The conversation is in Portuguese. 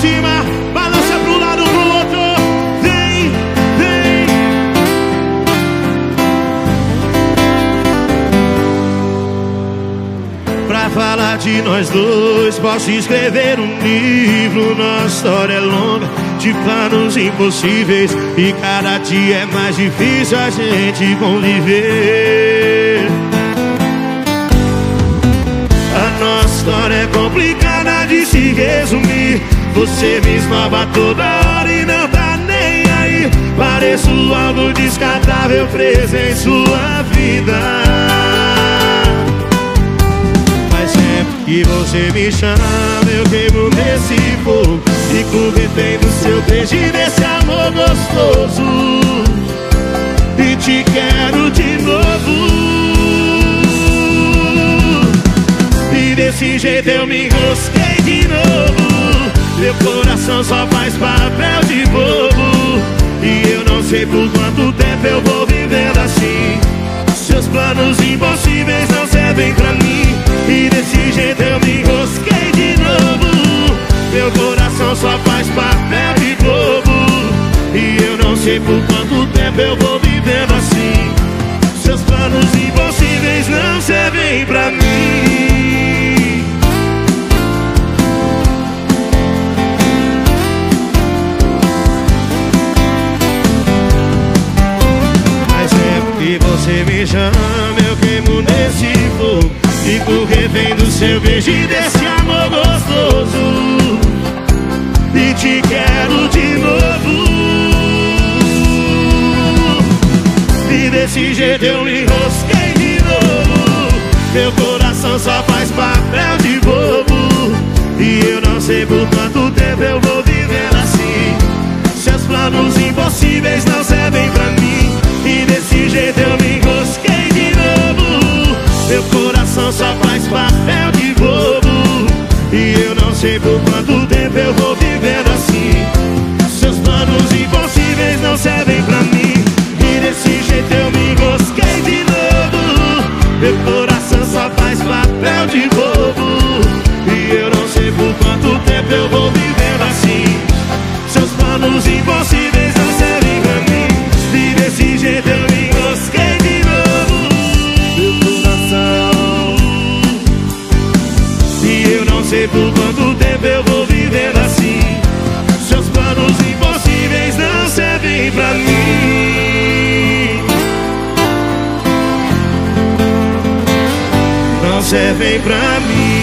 cima, balança pro lado, pro outro. Vem, vem. Pra falar de nós dois, posso escrever um livro. Nossa história é longa, de planos impossíveis. E cada dia é mais difícil a gente conviver. A nossa história é complicada de se resumir. Você me esnova toda hora e não tá nem aí. Pareço algo descartável preso em sua vida. Mas sempre que você me chama, eu queimo nesse fogo. Fico refém do seu beijo e desse amor gostoso. E te quero de novo. E desse jeito eu me enrosquei de novo. Meu coração só faz papel de bobo. E eu não sei por quanto tempo eu vou vivendo assim. Seus planos impossíveis não servem pra mim. E desse jeito eu me enrosquei de novo. Meu coração só faz papel de bobo. E eu não sei por quanto tempo eu vou vivendo assim. Seus planos impossíveis não servem pra mim. Você me chama, eu queimo nesse fogo. Fico refém do seu beijo e desse amor gostoso. E te quero de novo. E desse jeito eu me enrosquei de novo. Meu coração só faz papel de bobo. E eu não sei por quanto tempo eu vou viver assim. Seus planos impossíveis não servem papel de bobo. E eu não sei por quanto sei por quanto tempo eu vou vivendo assim. Seus planos impossíveis não servem pra mim. Não servem pra mim.